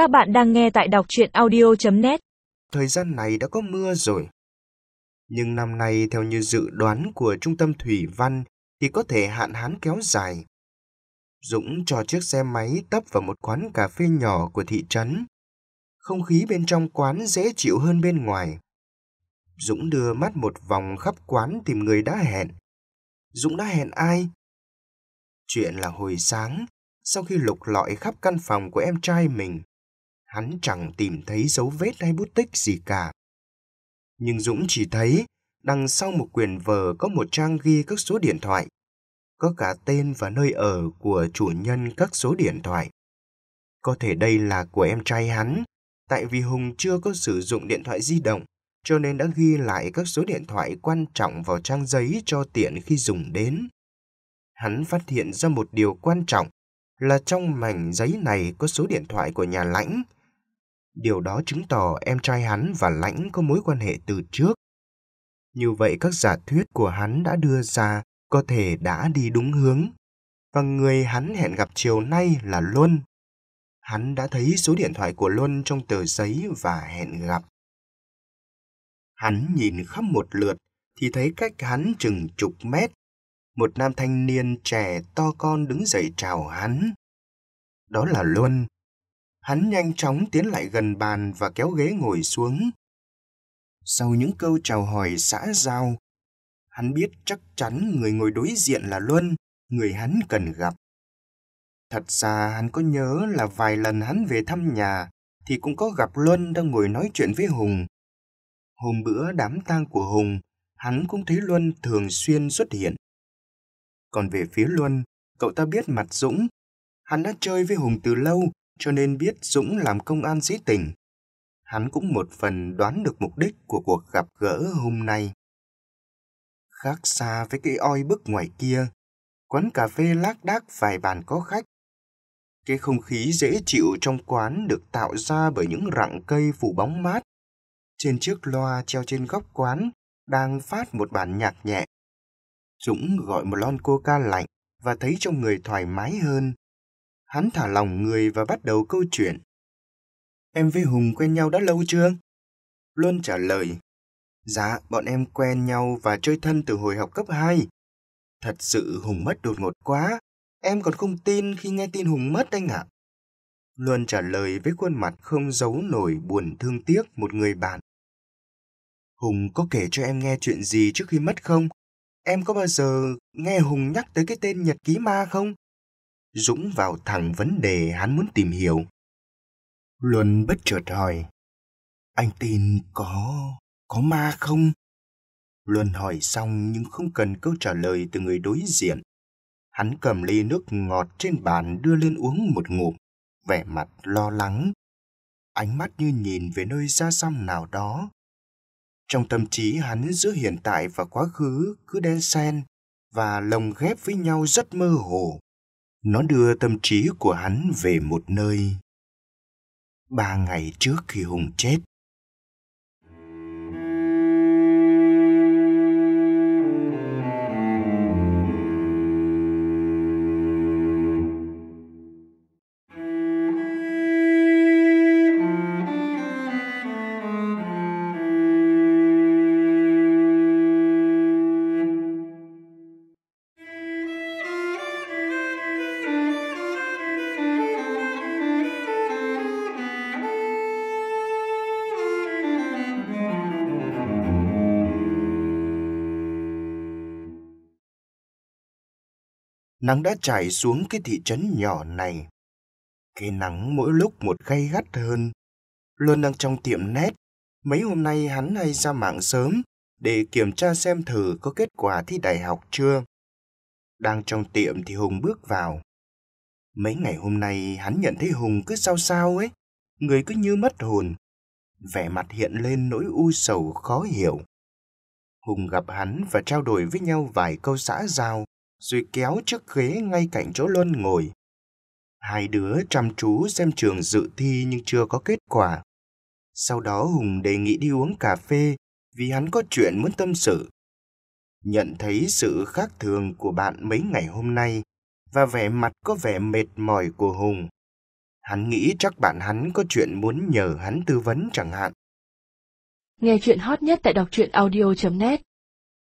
Các bạn đang nghe tại đọc chuyện audio.net Thời gian này đã có mưa rồi. Nhưng năm nay theo như dự đoán của Trung tâm Thủy Văn thì có thể hạn hán kéo dài. Dũng cho chiếc xe máy tấp vào một quán cà phê nhỏ của thị trấn. Không khí bên trong quán dễ chịu hơn bên ngoài. Dũng đưa mắt một vòng khắp quán tìm người đã hẹn. Dũng đã hẹn ai? Chuyện là hồi sáng, sau khi lục lọi khắp căn phòng của em trai mình, hắn chẳng tìm thấy dấu vết hay bút tích gì cả. Nhưng Dũng chỉ thấy đằng sau một quyển vở có một trang ghi các số điện thoại, có cả tên và nơi ở của chủ nhân các số điện thoại. Có thể đây là của em trai hắn, tại vì Hùng chưa có sử dụng điện thoại di động, cho nên đã ghi lại các số điện thoại quan trọng vào trang giấy cho tiện khi dùng đến. Hắn phát hiện ra một điều quan trọng là trong mảnh giấy này có số điện thoại của nhà lãnh. Điều đó chứng tỏ em trai hắn và lãnh có mối quan hệ từ trước. Như vậy các giả thuyết của hắn đã đưa ra có thể đã đi đúng hướng. Và người hắn hẹn gặp chiều nay là Luân. Hắn đã thấy số điện thoại của Luân trong tờ giấy và hẹn gặp. Hắn nhìn khắp một lượt thì thấy cách hắn chừng chục mét. Một nam thanh niên trẻ to con đứng dậy chào hắn. Đó là Luân. Hắn nhanh chóng tiến lại gần bàn và kéo ghế ngồi xuống. Sau những câu chào hỏi xã giao, hắn biết chắc chắn người ngồi đối diện là Luân, người hắn cần gặp. Thật ra hắn có nhớ là vài lần hắn về thăm nhà thì cũng có gặp Luân đang ngồi nói chuyện với Hùng. Hôm bữa đám tang của Hùng, hắn cũng thấy Luân thường xuyên xuất hiện. Còn về phía Luân, cậu ta biết mặt Dũng. Hắn đã chơi với Hùng từ lâu, cho nên biết Dũng làm công an sĩ tỉnh. Hắn cũng một phần đoán được mục đích của cuộc gặp gỡ hôm nay. Khác xa với cái oi bức ngoài kia, quán cà phê lác đác vài bàn có khách. Cái không khí dễ chịu trong quán được tạo ra bởi những rặng cây phủ bóng mát. Trên chiếc loa treo trên góc quán đang phát một bản nhạc nhẹ. Dũng gọi một lon coca lạnh và thấy trong người thoải mái hơn. Hắn thả lòng người và bắt đầu câu chuyện. Em với Hùng quen nhau đã lâu chưa? Luân trả lời. Dạ, bọn em quen nhau và chơi thân từ hồi học cấp 2. Thật sự Hùng mất đột ngột quá. Em còn không tin khi nghe tin Hùng mất anh ạ. Luân trả lời với khuôn mặt không giấu nổi buồn thương tiếc một người bạn. Hùng có kể cho em nghe chuyện gì trước khi mất không? Em có bao giờ nghe Hùng nhắc tới cái tên nhật ký ma không? Dũng vào thẳng vấn đề hắn muốn tìm hiểu. Luân bất chợt hỏi. Anh tin có... có ma không? Luân hỏi xong nhưng không cần câu trả lời từ người đối diện. Hắn cầm ly nước ngọt trên bàn đưa lên uống một ngụm, vẻ mặt lo lắng. Ánh mắt như nhìn về nơi xa xăm nào đó. Trong tâm trí hắn giữa hiện tại và quá khứ cứ đen xen và lồng ghép với nhau rất mơ hồ. Nó đưa tâm trí của hắn về một nơi. Ba ngày trước khi Hùng chết, nắng đã trải xuống cái thị trấn nhỏ này. Cái nắng mỗi lúc một gay gắt hơn. Luôn đang trong tiệm nét, mấy hôm nay hắn hay ra mạng sớm để kiểm tra xem thử có kết quả thi đại học chưa. Đang trong tiệm thì Hùng bước vào. Mấy ngày hôm nay hắn nhận thấy Hùng cứ sao sao ấy, người cứ như mất hồn. Vẻ mặt hiện lên nỗi u sầu khó hiểu. Hùng gặp hắn và trao đổi với nhau vài câu xã giao rồi kéo chiếc ghế ngay cạnh chỗ Luân ngồi. Hai đứa chăm chú xem trường dự thi nhưng chưa có kết quả. Sau đó Hùng đề nghị đi uống cà phê vì hắn có chuyện muốn tâm sự. Nhận thấy sự khác thường của bạn mấy ngày hôm nay và vẻ mặt có vẻ mệt mỏi của Hùng. Hắn nghĩ chắc bạn hắn có chuyện muốn nhờ hắn tư vấn chẳng hạn. Nghe chuyện hot nhất tại đọc truyện audio.net